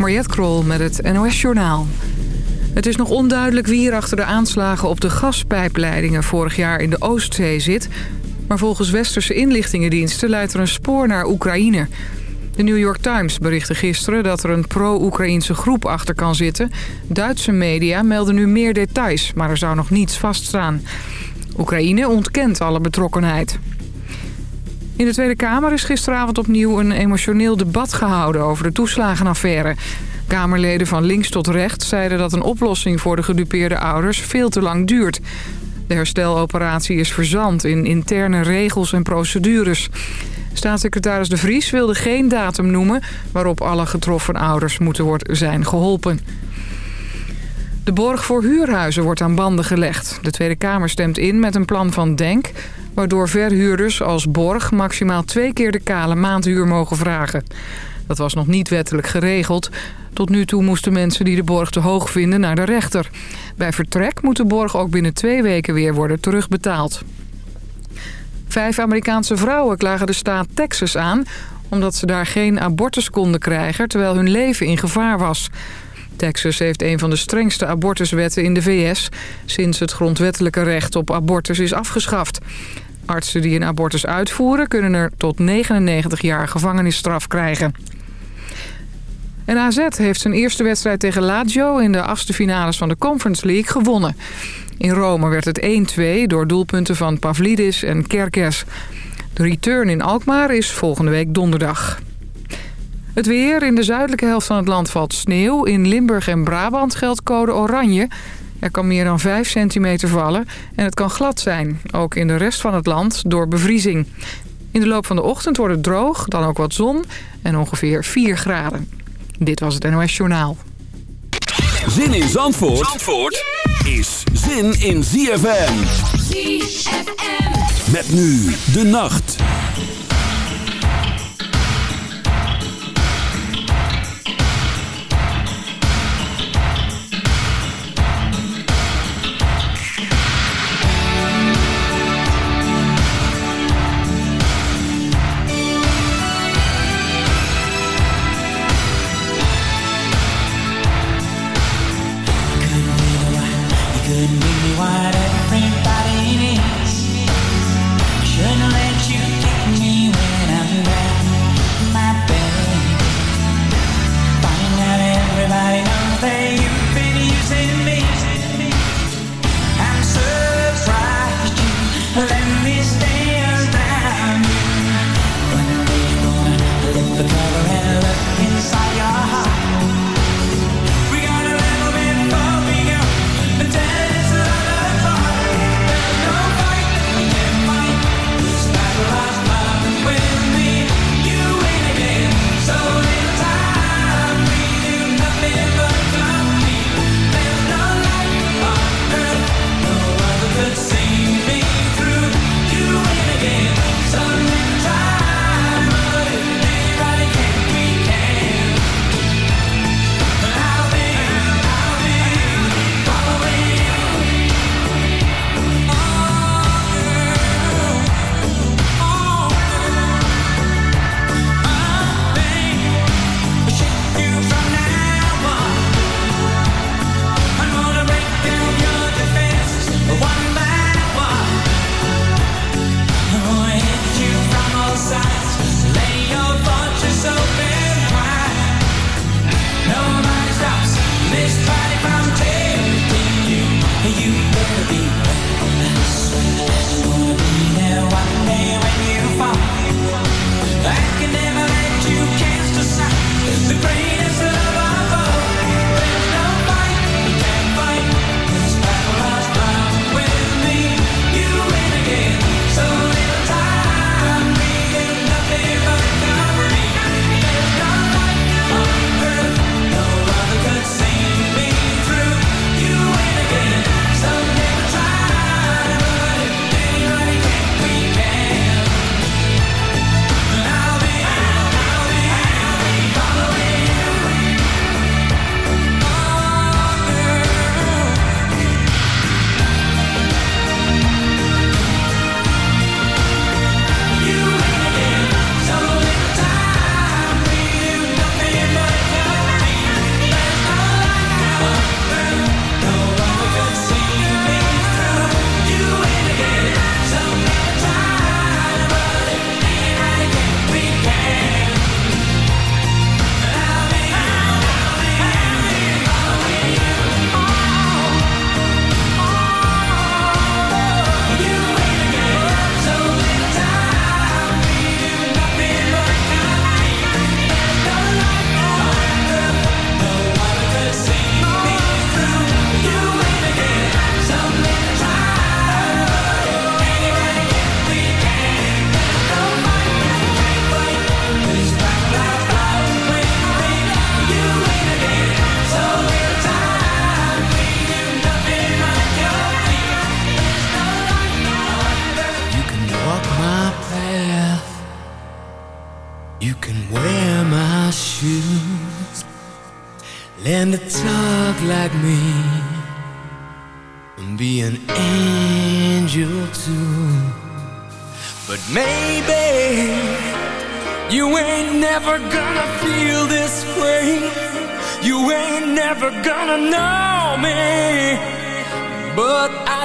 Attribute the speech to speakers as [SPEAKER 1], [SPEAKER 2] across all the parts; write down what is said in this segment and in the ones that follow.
[SPEAKER 1] Mariette Krol met het NOS Journaal. Het is nog onduidelijk wie er achter de aanslagen op de gaspijpleidingen vorig jaar in de Oostzee zit. Maar volgens westerse inlichtingendiensten leidt er een spoor naar Oekraïne. De New York Times berichtte gisteren dat er een pro-Oekraïnse groep achter kan zitten. Duitse media melden nu meer details, maar er zou nog niets vaststaan. Oekraïne ontkent alle betrokkenheid. In de Tweede Kamer is gisteravond opnieuw een emotioneel debat gehouden over de toeslagenaffaire. Kamerleden van links tot rechts zeiden dat een oplossing voor de gedupeerde ouders veel te lang duurt. De hersteloperatie is verzand in interne regels en procedures. Staatssecretaris De Vries wilde geen datum noemen waarop alle getroffen ouders moeten worden zijn geholpen. De borg voor huurhuizen wordt aan banden gelegd. De Tweede Kamer stemt in met een plan van DENK... waardoor verhuurders als borg maximaal twee keer de kale maandhuur mogen vragen. Dat was nog niet wettelijk geregeld. Tot nu toe moesten mensen die de borg te hoog vinden naar de rechter. Bij vertrek moet de borg ook binnen twee weken weer worden terugbetaald. Vijf Amerikaanse vrouwen klagen de staat Texas aan... omdat ze daar geen abortus konden krijgen... terwijl hun leven in gevaar was. Texas heeft een van de strengste abortuswetten in de VS... sinds het grondwettelijke recht op abortus is afgeschaft. Artsen die een abortus uitvoeren... kunnen er tot 99 jaar gevangenisstraf krijgen. En AZ heeft zijn eerste wedstrijd tegen Lazio... in de achtste finales van de Conference League gewonnen. In Rome werd het 1-2 door doelpunten van Pavlidis en Kerkers. De return in Alkmaar is volgende week donderdag. Het weer. In de zuidelijke helft van het land valt sneeuw. In Limburg en Brabant geldt code oranje. Er kan meer dan 5 centimeter vallen en het kan glad zijn. Ook in de rest van het land door bevriezing. In de loop van de ochtend wordt het droog, dan ook wat zon en ongeveer 4 graden. Dit was het NOS Journaal.
[SPEAKER 2] Zin in Zandvoort, Zandvoort is zin in ZFM.
[SPEAKER 3] ZFM.
[SPEAKER 2] Met nu de nacht.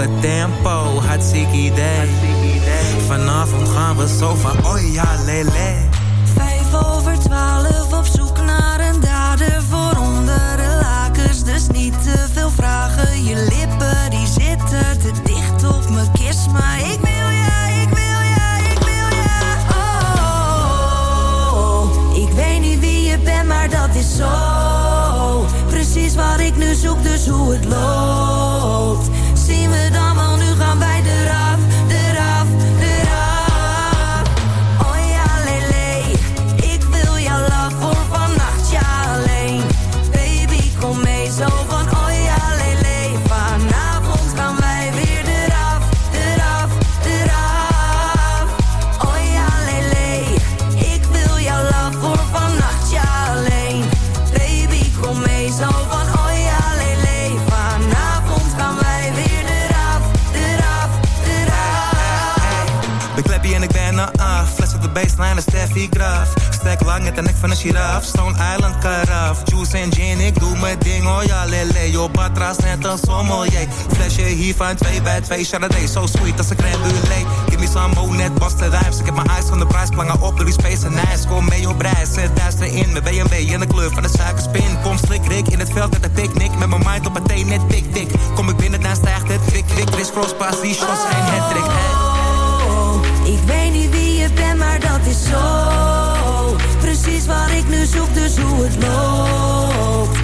[SPEAKER 4] hoge tempo, hartstikke idee. Vanavond gaan we zo van, oh ja, lele.
[SPEAKER 5] De
[SPEAKER 6] nek van een giraf. Stone Island karaf. Juice en gin, ik doe mijn ding, oh ja, lele. Yo, batras net een sommelier. Flesje hier van 2 bij 2 Chardonnay. So sweet als een crème brûlée. Give me some more, net was de rijms. Ik heb mijn eyes van de prijs, plangen op door die space en nice. Kom mee op reis, zet duister in. Mijn BMW in de kleur van de suikerspin. Kom slik, rik in het veld met een picknick. Met mijn mind op een thee, net tik, tik. Kom ik binnen, dan stijgt het kwik, kwik. Chris Cross, pas, die shots, geen hattrick.
[SPEAKER 5] Oh, ik weet niet wie je bent, maar dat is zo. Precies wat ik nu zoek, dus hoe het loopt.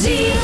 [SPEAKER 6] Zie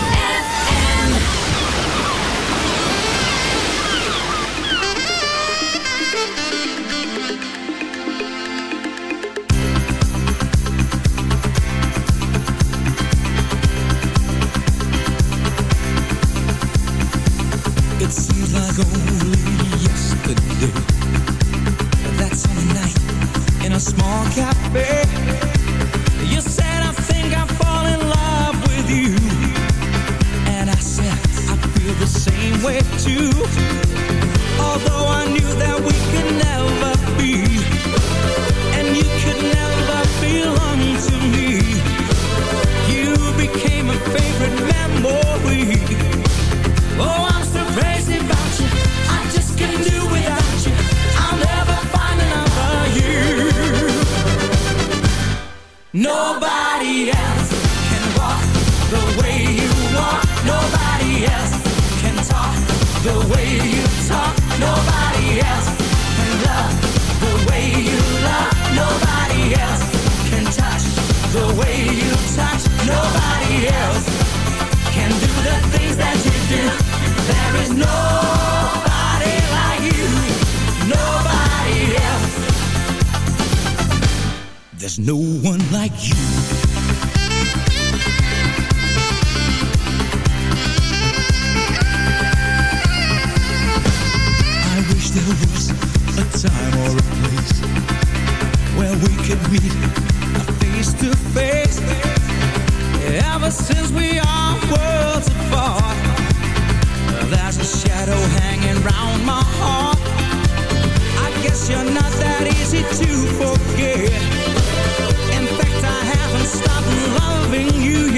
[SPEAKER 6] In
[SPEAKER 3] fact, I haven't stopped loving you,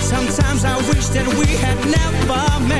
[SPEAKER 3] Sometimes I wish that we had never met.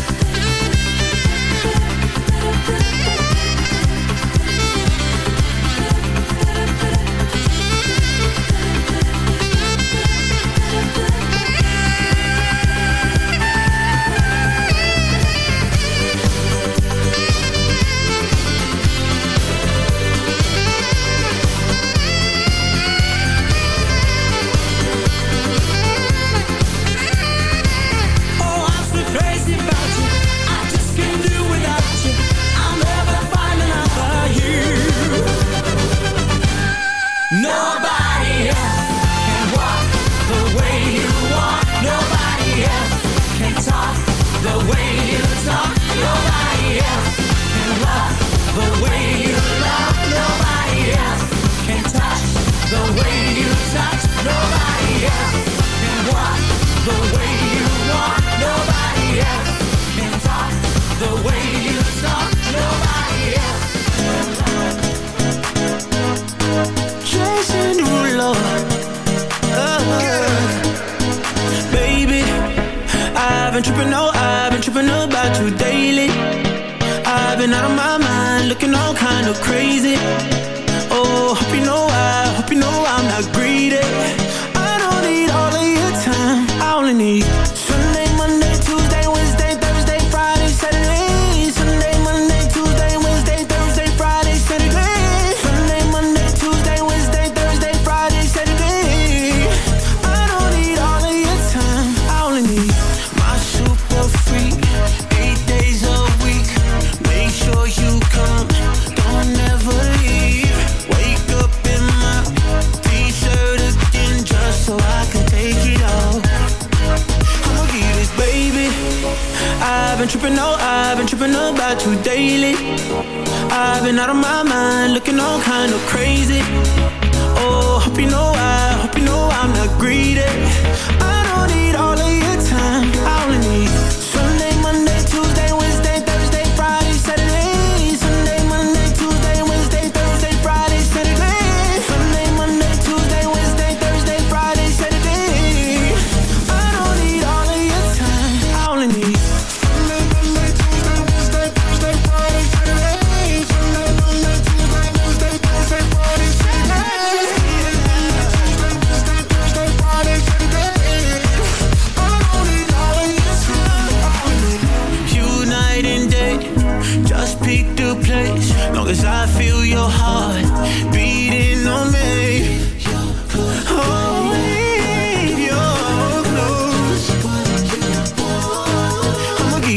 [SPEAKER 7] out of my mind, looking all kind of crazy.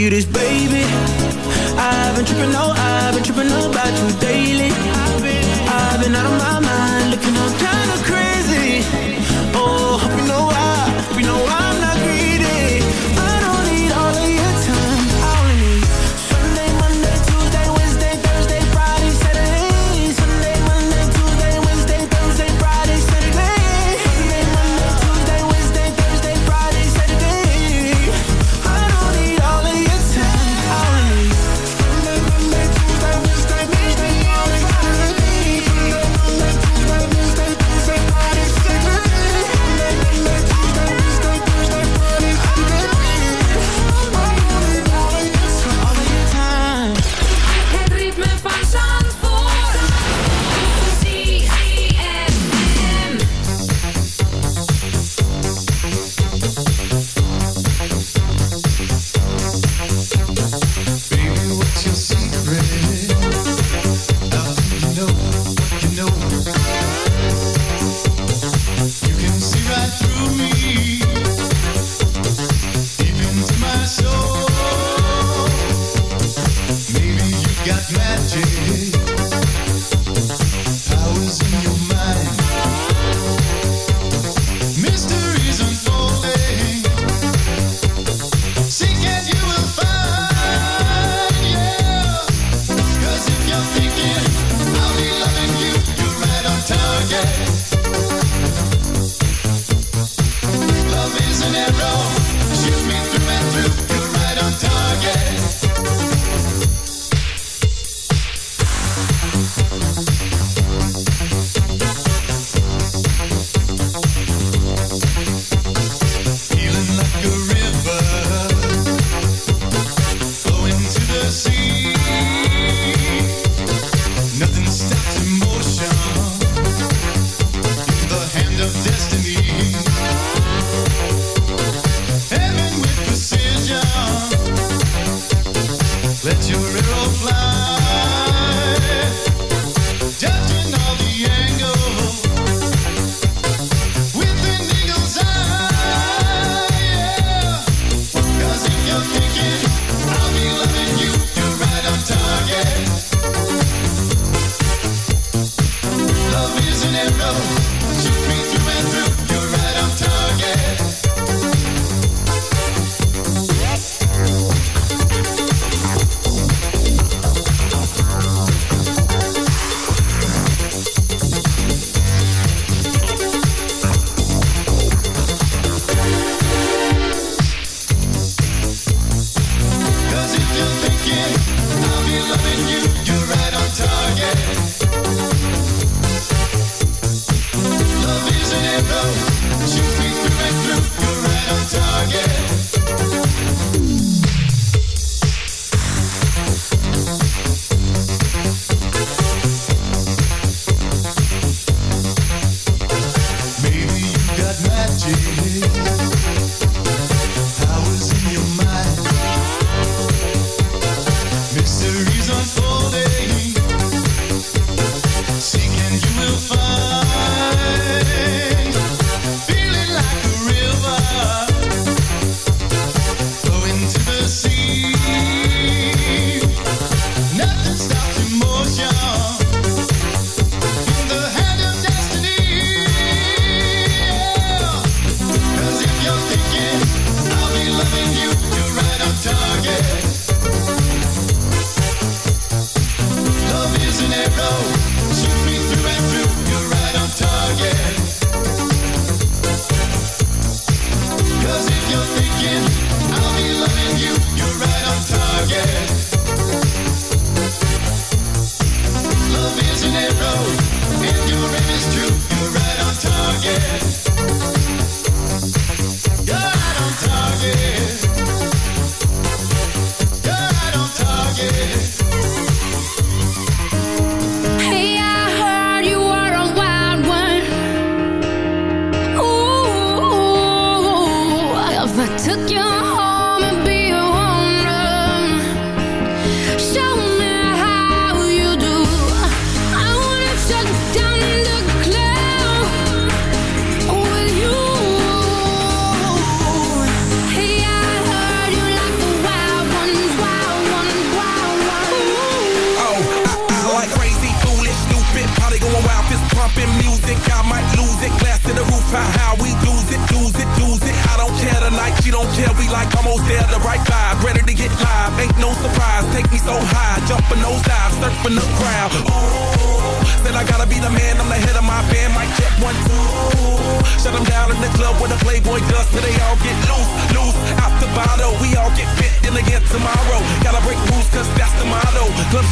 [SPEAKER 7] you this, baby. I've been tripping, oh, I've been tripping about you daily. I've been, I've been out of my mind, looking all kind.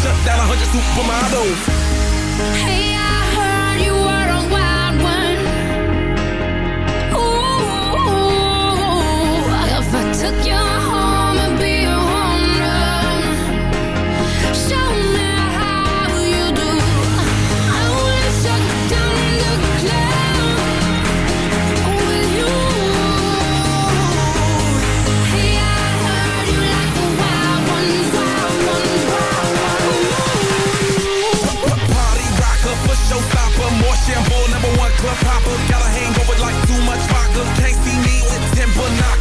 [SPEAKER 8] Shut down,
[SPEAKER 9] 100 supermodels.
[SPEAKER 8] Hey, I heard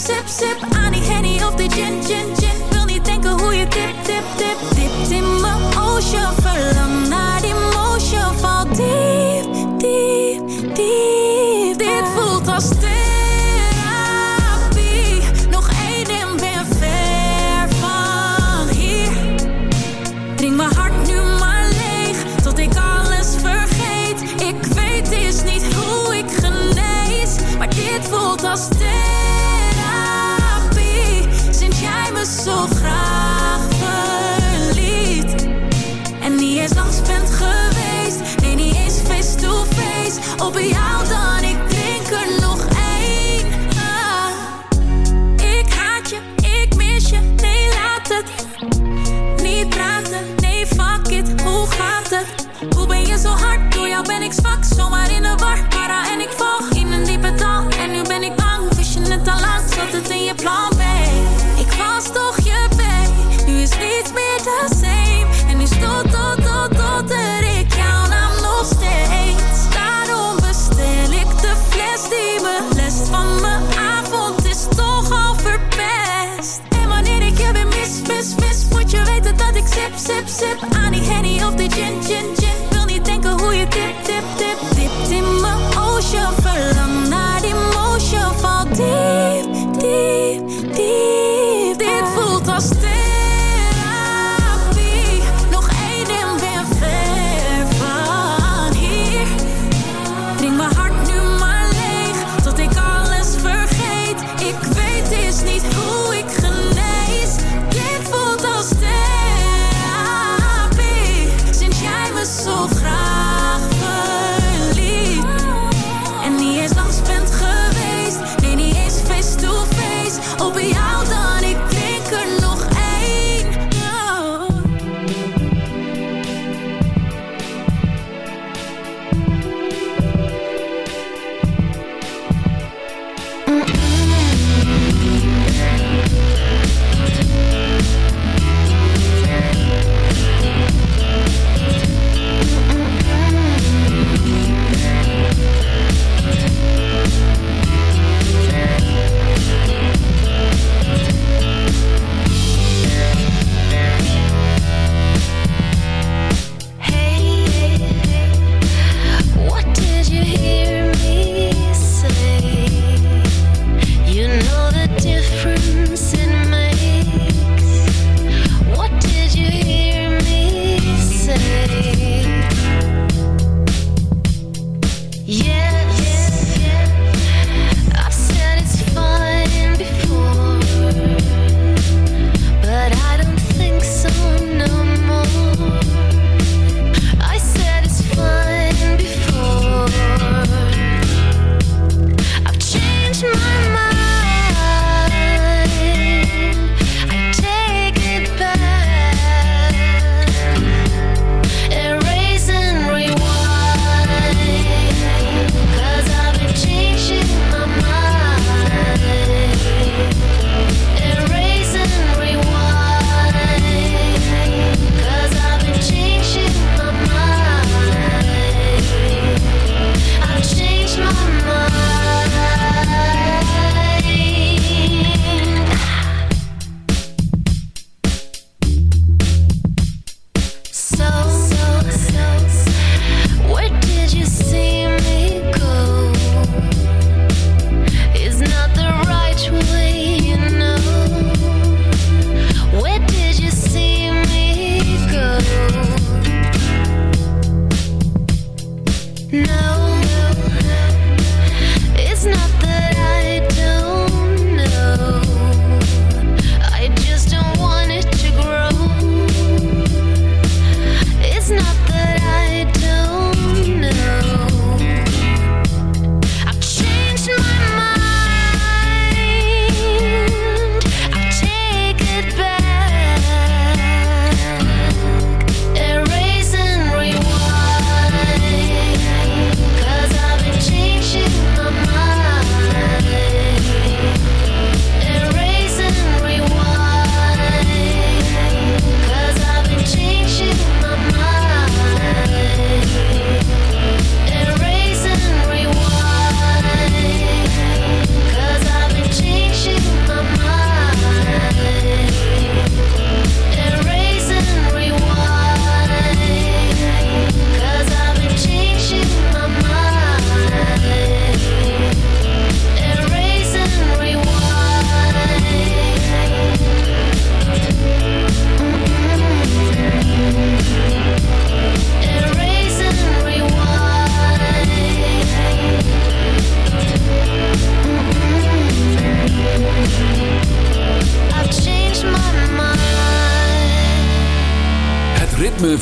[SPEAKER 8] sip, sip. I need Henny off the gin, gin.